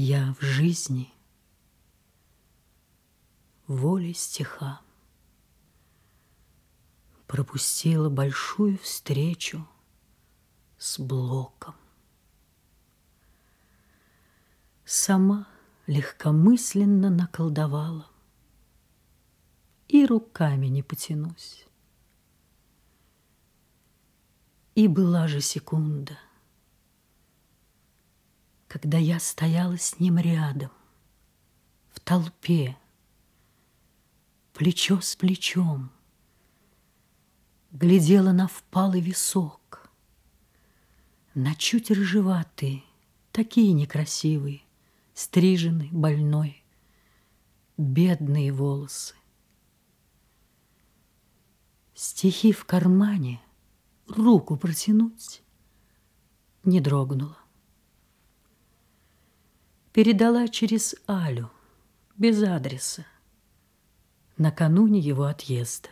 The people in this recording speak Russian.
Я в жизни волей стиха пропустила большую встречу с Блоком. Сама легкомысленно наколдовала и руками не потянусь. И была же секунда, когда я стояла с ним рядом, в толпе, плечо с плечом, глядела на впалый висок, на чуть рыжеватые, такие некрасивые, стриженный, больной, бедные волосы. Стихи в кармане — руку протянуть, не дрогнула. Передала через Алю, без адреса, накануне его отъезда.